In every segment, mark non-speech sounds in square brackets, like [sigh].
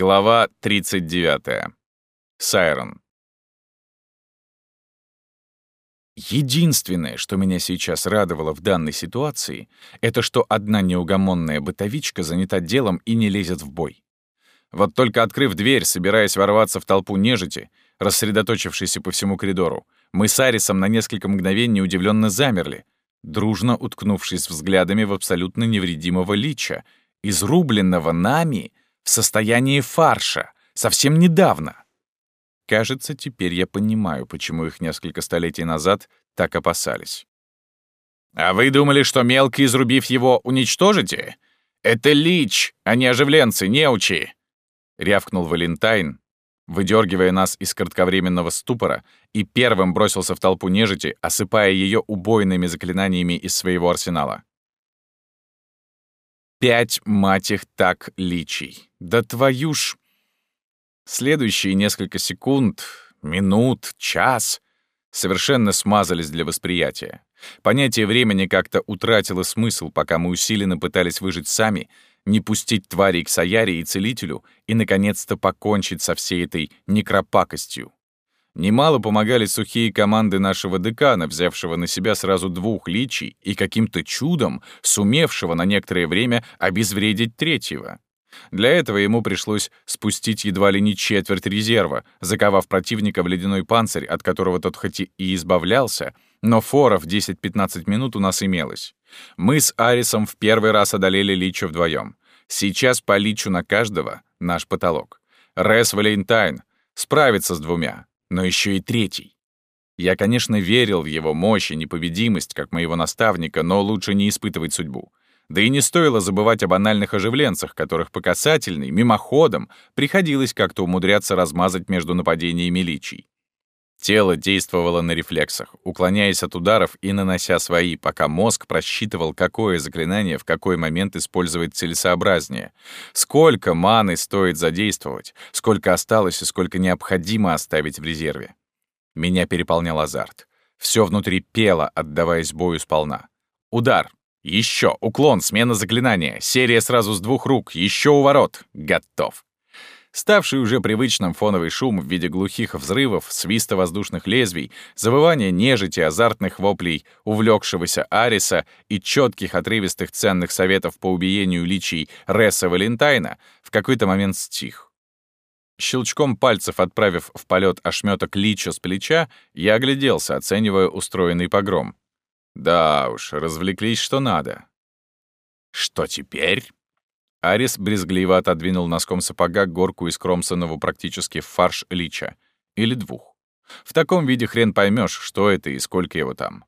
Глава 39. Сайрон. Единственное, что меня сейчас радовало в данной ситуации, это что одна неугомонная бытовичка занята делом и не лезет в бой. Вот только открыв дверь, собираясь ворваться в толпу нежити, рассредоточившейся по всему коридору, мы с Арисом на несколько мгновений удивленно замерли, дружно уткнувшись взглядами в абсолютно невредимого лича, изрубленного нами — в состоянии фарша, совсем недавно. Кажется, теперь я понимаю, почему их несколько столетий назад так опасались. «А вы думали, что мелко изрубив его, уничтожите? Это лич, а не оживленцы, неучи!» — рявкнул Валентайн, выдергивая нас из кратковременного ступора, и первым бросился в толпу нежити, осыпая ее убойными заклинаниями из своего арсенала. Пять, мать их, так личий. Да твою ж... Следующие несколько секунд, минут, час совершенно смазались для восприятия. Понятие времени как-то утратило смысл, пока мы усиленно пытались выжить сами, не пустить тварей к Саяре и Целителю и, наконец-то, покончить со всей этой некропакостью. Немало помогали сухие команды нашего декана, взявшего на себя сразу двух личий и каким-то чудом сумевшего на некоторое время обезвредить третьего. Для этого ему пришлось спустить едва ли не четверть резерва, заковав противника в ледяной панцирь, от которого тот хоть и избавлялся, но фора в 10-15 минут у нас имелось. Мы с Арисом в первый раз одолели Лича вдвоем. Сейчас по Личу на каждого — наш потолок. Рес Валентайн справится с двумя но еще и третий. Я, конечно, верил в его мощь и непобедимость, как моего наставника, но лучше не испытывать судьбу. Да и не стоило забывать о банальных оживленцах, которых по касательной, мимоходом, приходилось как-то умудряться размазать между нападениями личий. Тело действовало на рефлексах, уклоняясь от ударов и нанося свои, пока мозг просчитывал, какое заклинание в какой момент использовать целесообразнее. Сколько маны стоит задействовать, сколько осталось и сколько необходимо оставить в резерве. Меня переполнял азарт. Все внутри пело, отдаваясь бою сполна. Удар. Еще. Уклон. Смена заклинания. Серия сразу с двух рук. Еще уворот. Готов. Ставший уже привычным фоновый шум в виде глухих взрывов, свиста воздушных лезвий, завывания нежити, азартных воплей увлекшегося Ариса и четких отрывистых ценных советов по убиению личий Ресса Валентайна в какой-то момент стих. Щелчком пальцев отправив в полет ошметок лича с плеча, я огляделся, оценивая устроенный погром. Да уж, развлеклись что надо. Что теперь? Арис брезгливо отодвинул носком сапога горку из кромсанного практически фарш лича. Или двух. В таком виде хрен поймешь, что это и сколько его там.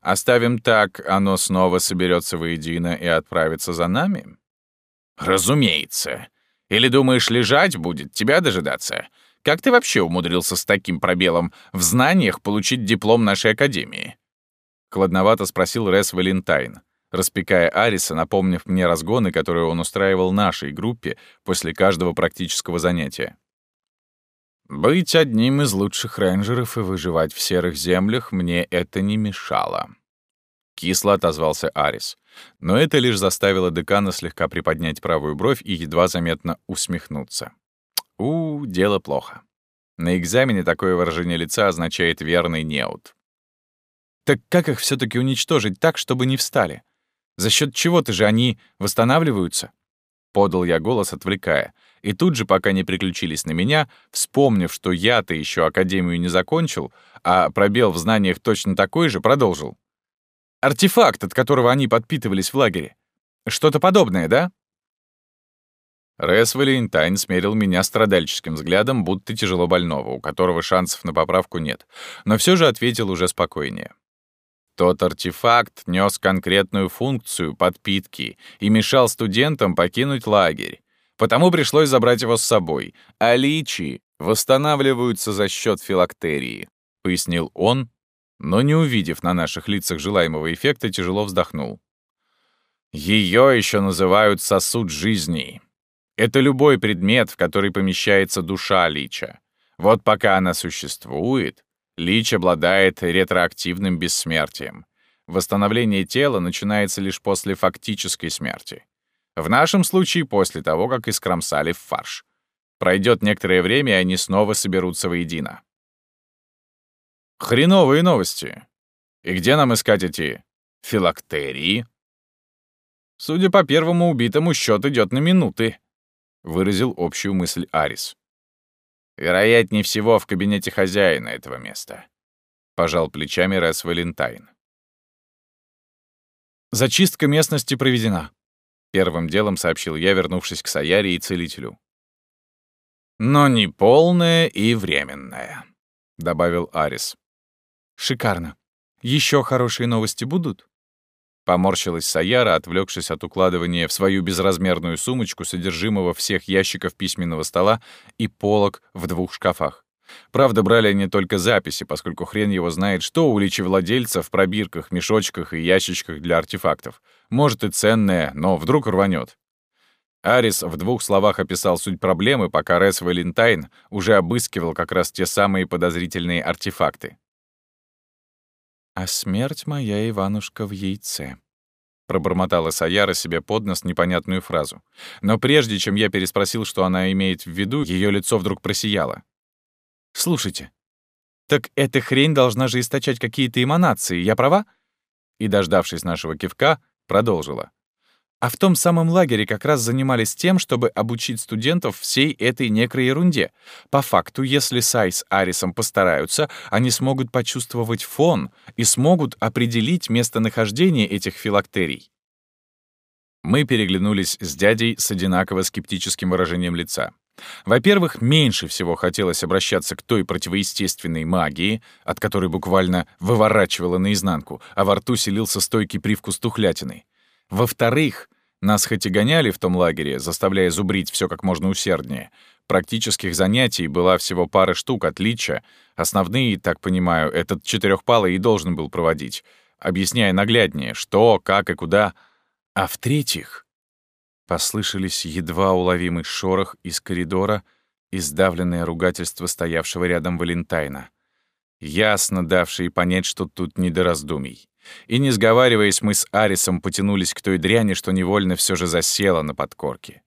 Оставим так, оно снова соберется воедино и отправится за нами? Разумеется. Или думаешь, лежать будет, тебя дожидаться? Как ты вообще умудрился с таким пробелом в знаниях получить диплом нашей академии? Кладновато спросил Рес Валентайн распекая Ариса, напомнив мне разгоны, которые он устраивал нашей группе после каждого практического занятия. Быть одним из лучших рейнджеров и выживать в серых землях мне это не мешало. Кисло отозвался Арис. Но это лишь заставило декана слегка приподнять правую бровь и едва заметно усмехнуться. У, дело плохо. На экзамене такое выражение лица означает верный неуд. Так как их все таки уничтожить так, чтобы не встали? За счет чего-то же они восстанавливаются?» Подал я голос, отвлекая. И тут же, пока не приключились на меня, вспомнив, что я-то еще академию не закончил, а пробел в знаниях точно такой же, продолжил. «Артефакт, от которого они подпитывались в лагере. Что-то подобное, да?» Рэс Валентайн смерил меня страдальческим взглядом, будто тяжело больного, у которого шансов на поправку нет, но все же ответил уже спокойнее. Тот артефакт нес конкретную функцию подпитки и мешал студентам покинуть лагерь. Потому пришлось забрать его с собой. А личи восстанавливаются за счет филактерии, пояснил он, но не увидев на наших лицах желаемого эффекта, тяжело вздохнул. Ее еще называют сосуд жизни. Это любой предмет, в который помещается душа лича. Вот пока она существует, Лич обладает ретроактивным бессмертием. Восстановление тела начинается лишь после фактической смерти. В нашем случае после того, как искромсали в фарш. Пройдет некоторое время, и они снова соберутся воедино. Хреновые новости. И где нам искать эти филактерии? Судя по первому убитому, счет идет на минуты, выразил общую мысль Арис. Вероятнее всего, в кабинете хозяина этого места. Пожал плечами Рэс Валентайн. Зачистка местности проведена. Первым делом сообщил я, вернувшись к Саяре и Целителю. «Но не полная и временная», — добавил Арис. «Шикарно. Еще хорошие новости будут?» Поморщилась Саяра, отвлекшись от укладывания в свою безразмерную сумочку содержимого всех ящиков письменного стола и полок в двух шкафах. Правда, брали они только записи, поскольку хрен его знает, что у владельца в пробирках, мешочках и ящичках для артефактов. Может и ценное, но вдруг рванет. Арис в двух словах описал суть проблемы, пока Рес Валентайн уже обыскивал как раз те самые подозрительные артефакты. «А смерть моя, Иванушка, в яйце», — пробормотала Саяра себе под нос непонятную фразу. Но прежде чем я переспросил, что она имеет в виду, ее лицо вдруг просияло. «Слушайте, так эта хрень должна же источать какие-то эманации, я права?» И, дождавшись нашего кивка, продолжила. А в том самом лагере как раз занимались тем, чтобы обучить студентов всей этой некроерунде. По факту, если Сай с Арисом постараются, они смогут почувствовать фон и смогут определить местонахождение этих филактерий. Мы переглянулись с дядей с одинаково скептическим выражением лица. Во-первых, меньше всего хотелось обращаться к той противоестественной магии, от которой буквально выворачивало наизнанку, а во рту селился стойкий привкус тухлятины. Во-вторых, нас хоть и гоняли в том лагере, заставляя зубрить все как можно усерднее. Практических занятий была всего пара штук отличия. Основные, так понимаю, этот четырехпалый и должен был проводить, объясняя нагляднее, что, как и куда. А в-третьих, послышались едва уловимый шорох из коридора и сдавленное ругательство стоявшего рядом Валентайна, ясно давшие понять, что тут не до раздумий. И не сговариваясь, мы с Арисом потянулись к той дряни, что невольно все же засела на подкорке.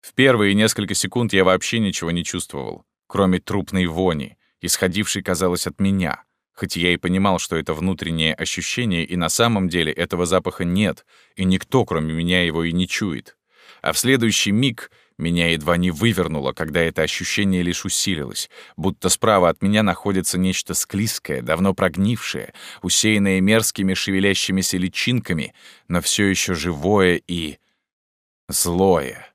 В первые несколько секунд я вообще ничего не чувствовал, кроме трупной вони, исходившей, казалось, от меня, хоть я и понимал, что это внутреннее ощущение, и на самом деле этого запаха нет, и никто, кроме меня, его и не чует. А в следующий миг меня едва не вывернуло, когда это ощущение лишь усилилось, будто справа от меня находится нечто склизкое, давно прогнившее, усеянное мерзкими шевелящимися личинками, но все еще живое и... злое.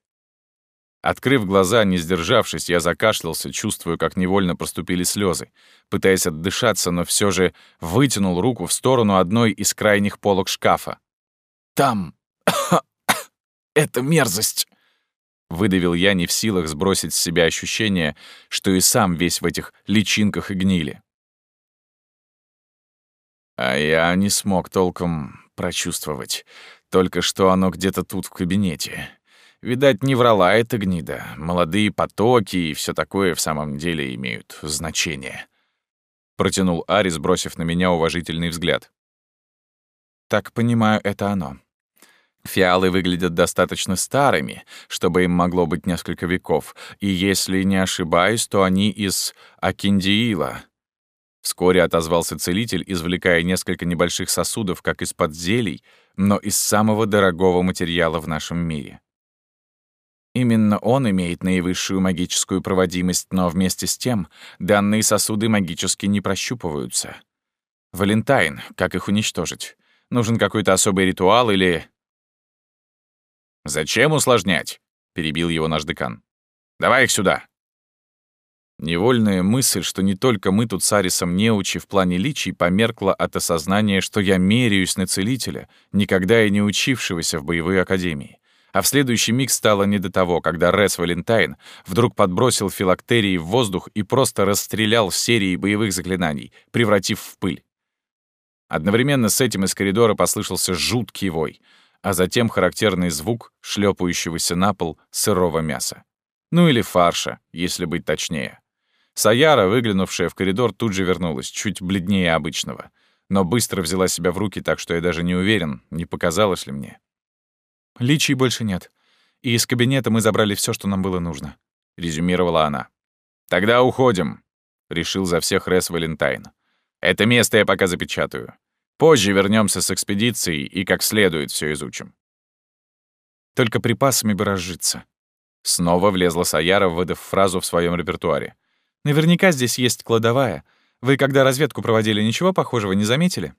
Открыв глаза, не сдержавшись, я закашлялся, чувствуя, как невольно проступили слезы. Пытаясь отдышаться, но все же вытянул руку в сторону одной из крайних полок шкафа. «Там! [coughs] Это мерзость!» Выдавил я не в силах сбросить с себя ощущение, что и сам весь в этих личинках и гнили. А я не смог толком прочувствовать. Только что оно где-то тут в кабинете. Видать, не врала эта гнида. Молодые потоки и все такое в самом деле имеют значение. Протянул Арис, бросив на меня уважительный взгляд. «Так понимаю, это оно», Фиалы выглядят достаточно старыми, чтобы им могло быть несколько веков, и если не ошибаюсь, то они из Акиндиила. Вскоре отозвался целитель, извлекая несколько небольших сосудов, как из-под зелий, но из самого дорогого материала в нашем мире. Именно он имеет наивысшую магическую проводимость, но вместе с тем данные сосуды магически не прощупываются. Валентайн, как их уничтожить? Нужен какой-то особый ритуал или «Зачем усложнять?» — перебил его наш декан. «Давай их сюда!» Невольная мысль, что не только мы тут с Арисом неучи в плане личий, померкла от осознания, что я меряюсь на целителя, никогда и не учившегося в боевой академии. А в следующий миг стало не до того, когда Рес Валентайн вдруг подбросил филактерии в воздух и просто расстрелял серии боевых заклинаний, превратив в пыль. Одновременно с этим из коридора послышался жуткий вой — а затем характерный звук шлепающегося на пол сырого мяса. Ну или фарша, если быть точнее. Саяра, выглянувшая в коридор, тут же вернулась, чуть бледнее обычного. Но быстро взяла себя в руки, так что я даже не уверен, не показалось ли мне. Личий больше нет. И из кабинета мы забрали все, что нам было нужно. — резюмировала она. «Тогда уходим», — решил за всех Рес Валентайн. «Это место я пока запечатаю. Позже вернемся с экспедицией и как следует все изучим». «Только припасами бы разжиться». Снова влезла Саяра, выдав фразу в своем репертуаре. «Наверняка здесь есть кладовая. Вы, когда разведку проводили, ничего похожего не заметили?»